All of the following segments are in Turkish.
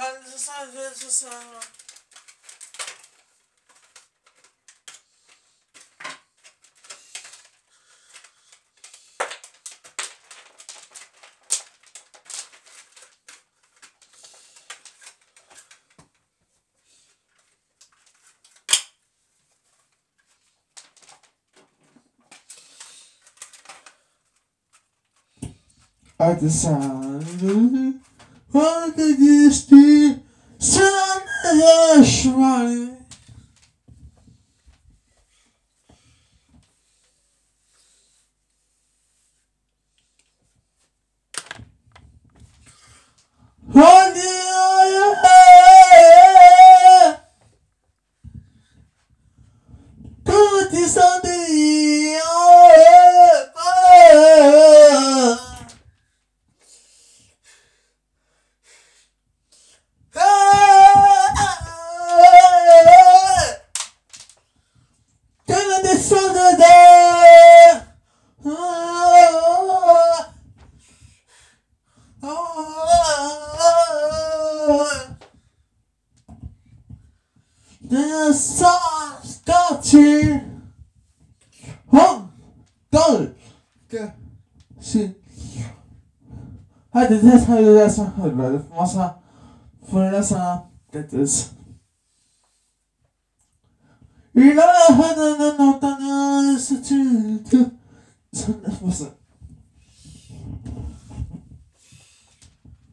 Olha, você sabe, você sabe. At the sound of the. trying. Versace. Hun dolke sin. Hadi de sayılarsa hırları masa fırlasa dediz. İlahının ortadan sıçıldı. Sanırmasa.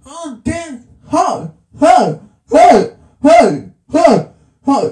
Hunting, ho, ho, ho, ho, ho, ho.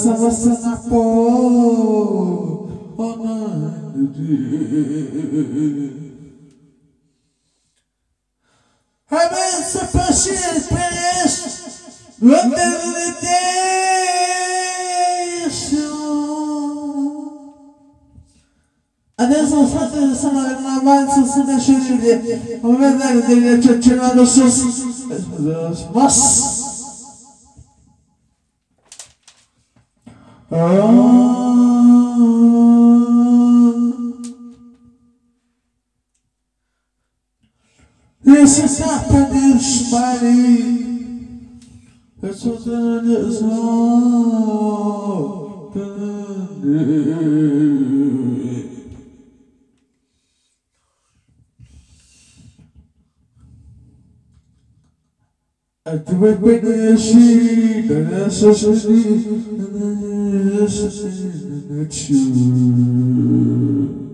Sama sana po Ona Hemen sıpışır peş. Önderini değişiyor Adesso fate sono una manza se ne sceglie come vedere delle ceccinate su mas Esse tapa de esmari Eu sou dando Thank you.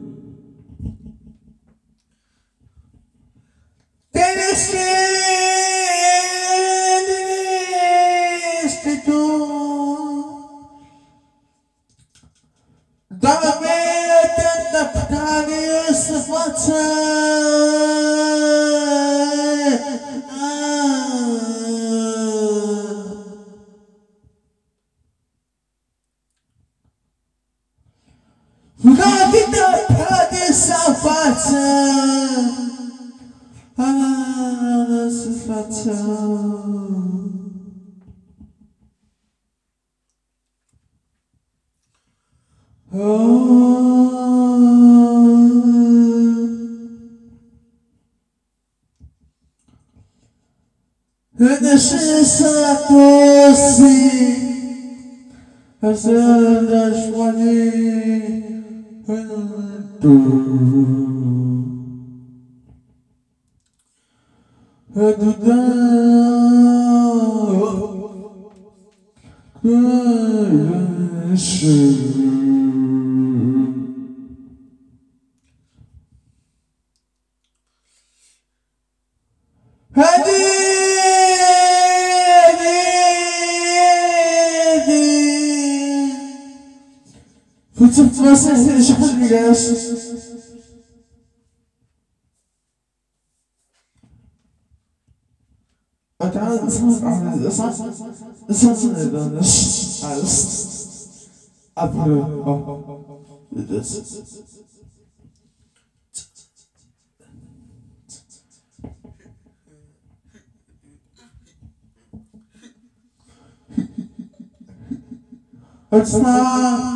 توصي أسأل أشوني أدودا هدي What's up to my sensation, you guys? I can't, it's not, oh, did this. It's not.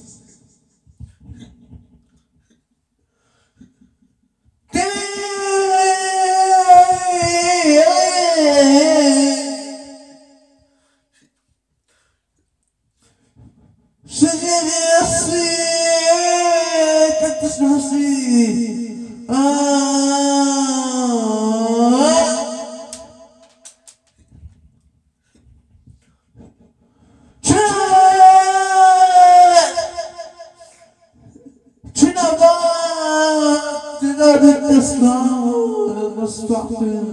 يصنع المستحسن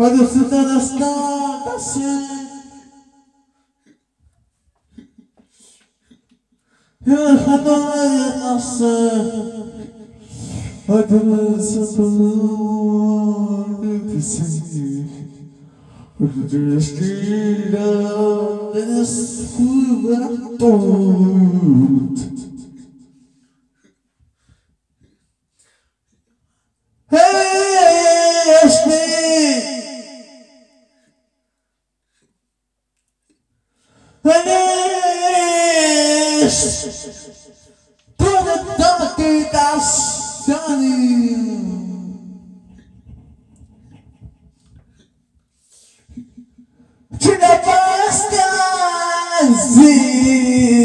Hadi sizden ıslanmasın. Yaşamayı nasıl? Hadi ıslanmasın. Hadi ıslanmasın. Destila desfumatót الزين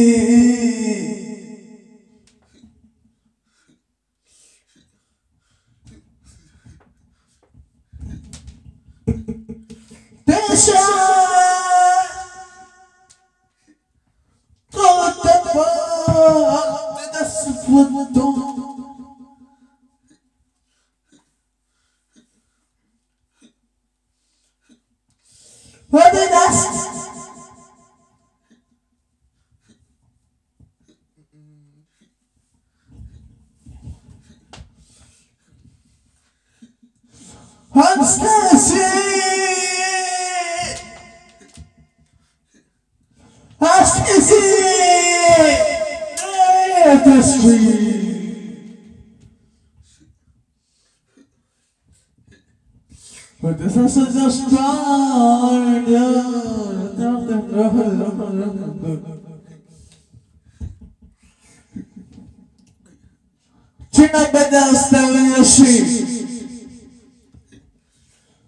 Czy na będę stawiaszy?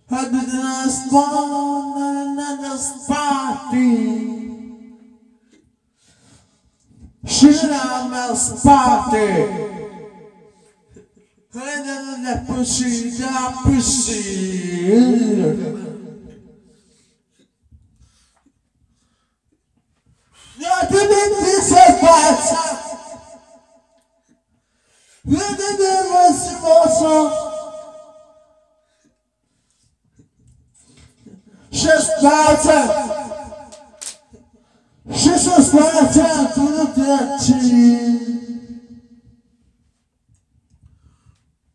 Hadi na spawn, na na spati. Shira na spati. La pussy, la pussy. Olsa. Szesnaście! Szesnaście! Tu traci! Tyle siły! Tyle siły do samego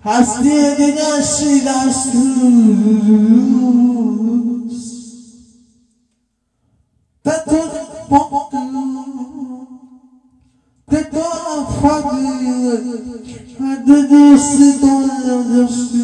Hastaya güneşi lastus Tetur boktu Tetur fadı Hadi dostu dostu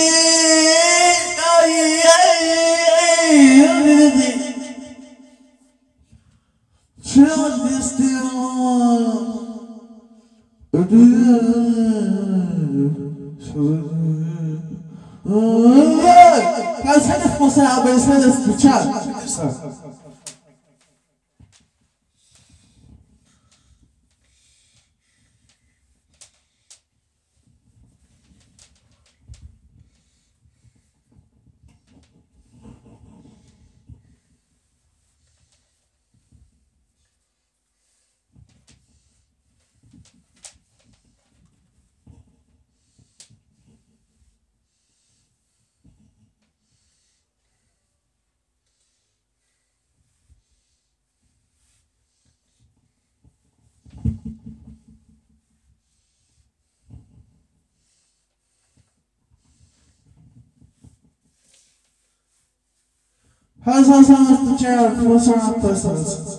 пояснили з ключа. ፈሰሰ ምትቼ ፍስሐት ተሰሰ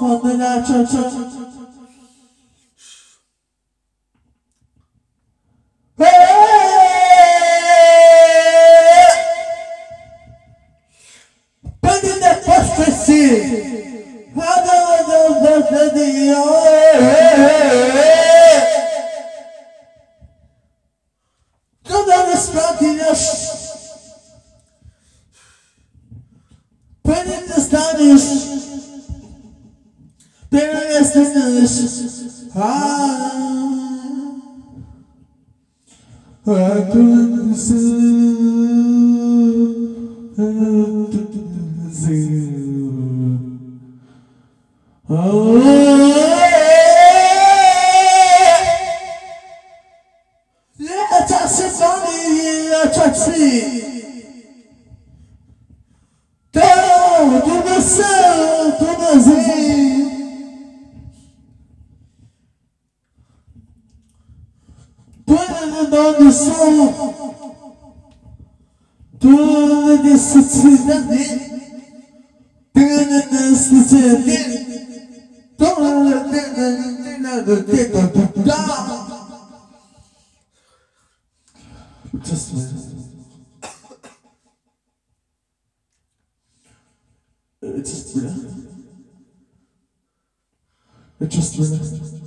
خود را چو چو Happens. It's just real. It's just real.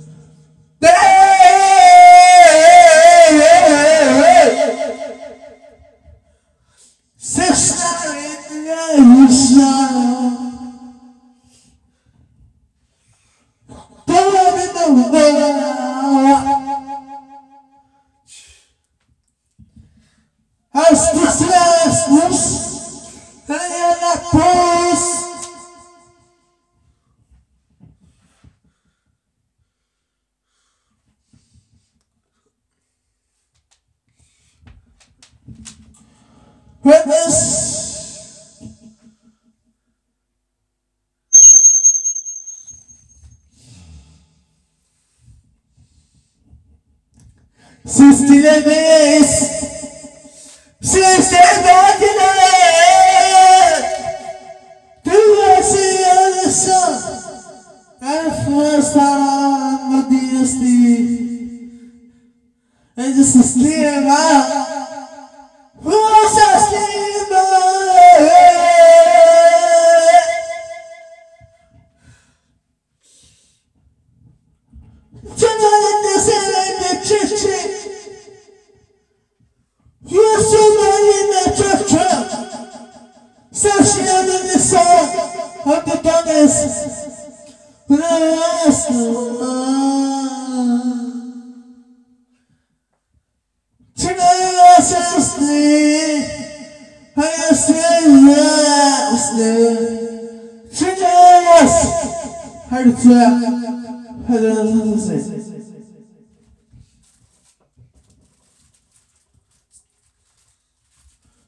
sua ansiedade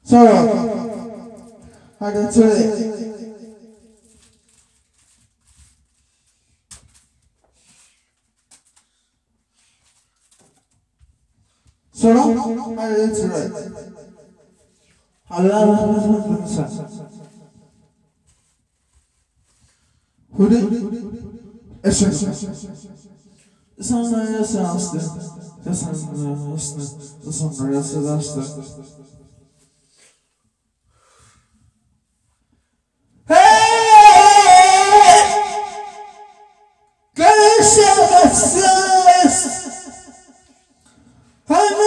Sonra. Hadi söyle. Sonra. Hadi söyle. Allah Allah Allah Hudi. Esen Sanraya sarstı Sanraya sarstı Sanraya sarstı Görüşemezsiniz. Hemen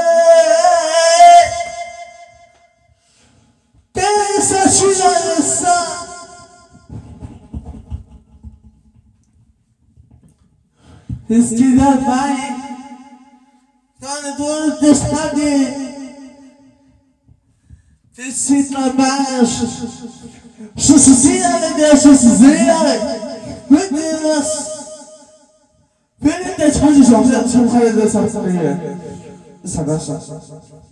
Eskiden ben doğru dışladı Tesitler ben sizine ne şu sizine Ne diyorsunuz Benim de çalışıyorum Ben çok hayırlı saklayı Savaşlar Yes!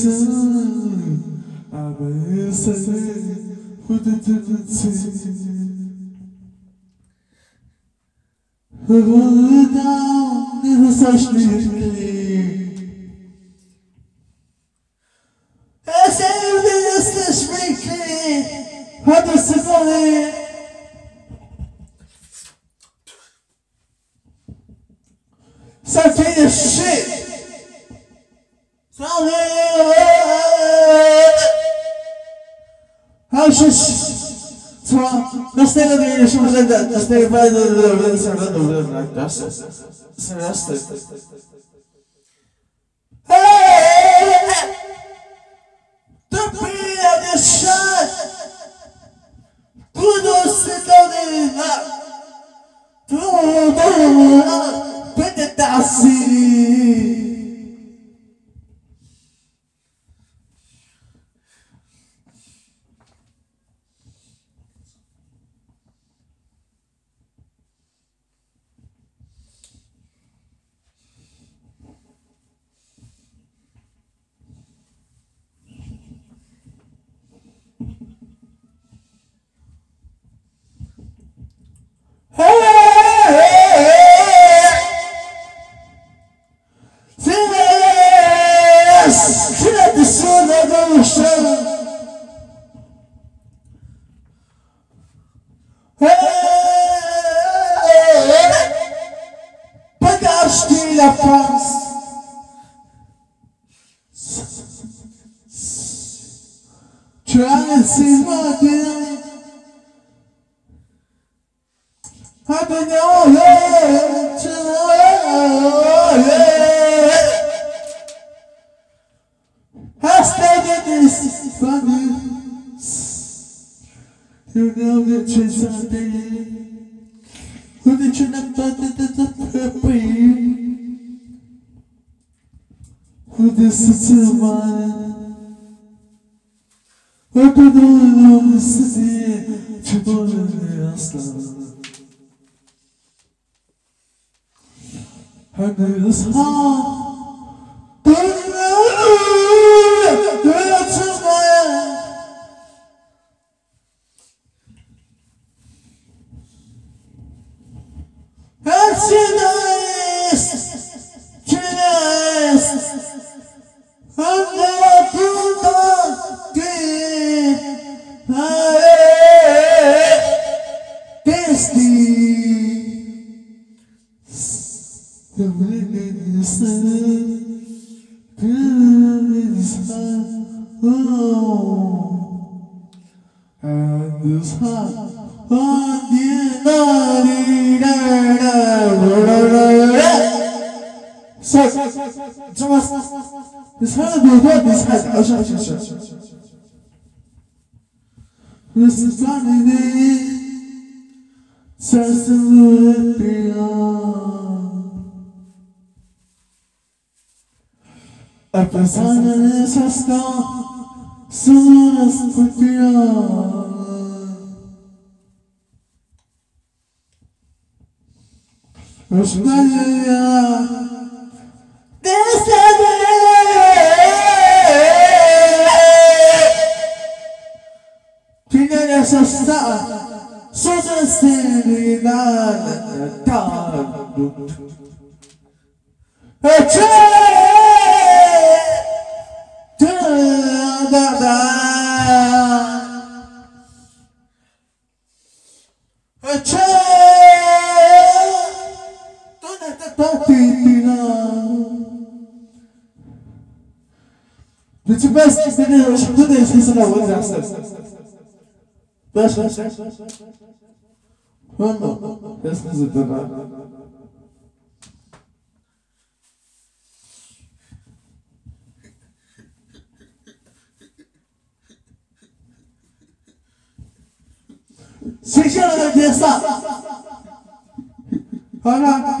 Isın! Abi seni! Hıdıdıdıdı! Hıvıdan bir saçlı Sevdiğiniz teşvikli Hadi sıkılı Sakin shit How Shush! Następna wymieniona urzęda, następna urzęda, Tu pina deixar tudo se dominar, tudo, tudo, tudo, tudo, tudo, tudo, Öpüdüm sizi çıbır aslan. Hani sağ dönüyor this heart will what this shut, shut, shut, shut. This is funny, just a little beyond. A persona de esasta Soda serilan Tanrım Öçe! Da da Öçe Da da di di da Bütün best seni şimdi de sesine vuracaksın. Baş baş. Valla. Sesini zıttına. Seçen ödeysa. Hala.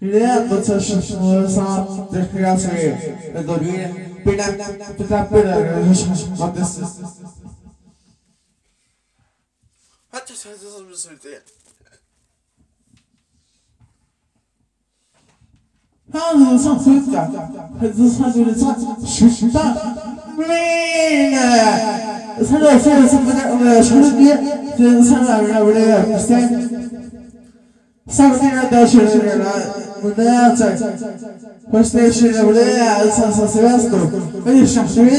Diğer konuşuyorsunuz mesela. Descriação. Eu dormia. Pina, pina, pina. Acontece. Hatta sen de bir sürü Han som flyttar, så hade du sagt skjuta mina. Sen då så så på det så det det sen där det 문화유산 홀스테이션에 원래 알사사 세웠어 아니 샴푸는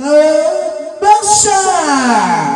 어 망샤